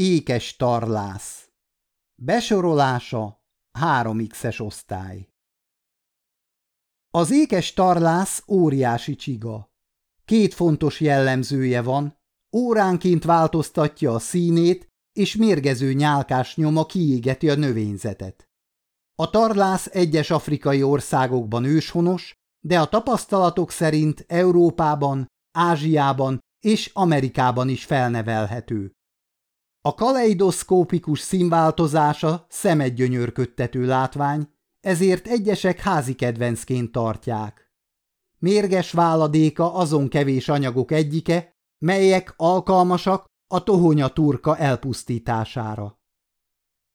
Ékes tarlász Besorolása 3x-es osztály Az ékes tarlász óriási csiga. Két fontos jellemzője van, óránként változtatja a színét, és mérgező nyálkás nyoma kiégeti a növényzetet. A tarlász egyes afrikai országokban őshonos, de a tapasztalatok szerint Európában, Ázsiában és Amerikában is felnevelhető. A kaleidoszkópikus színváltozása szemet gyönyörködtető látvány, ezért egyesek házi kedvencként tartják. Mérges váladéka azon kevés anyagok egyike, melyek alkalmasak a tohonya turka elpusztítására.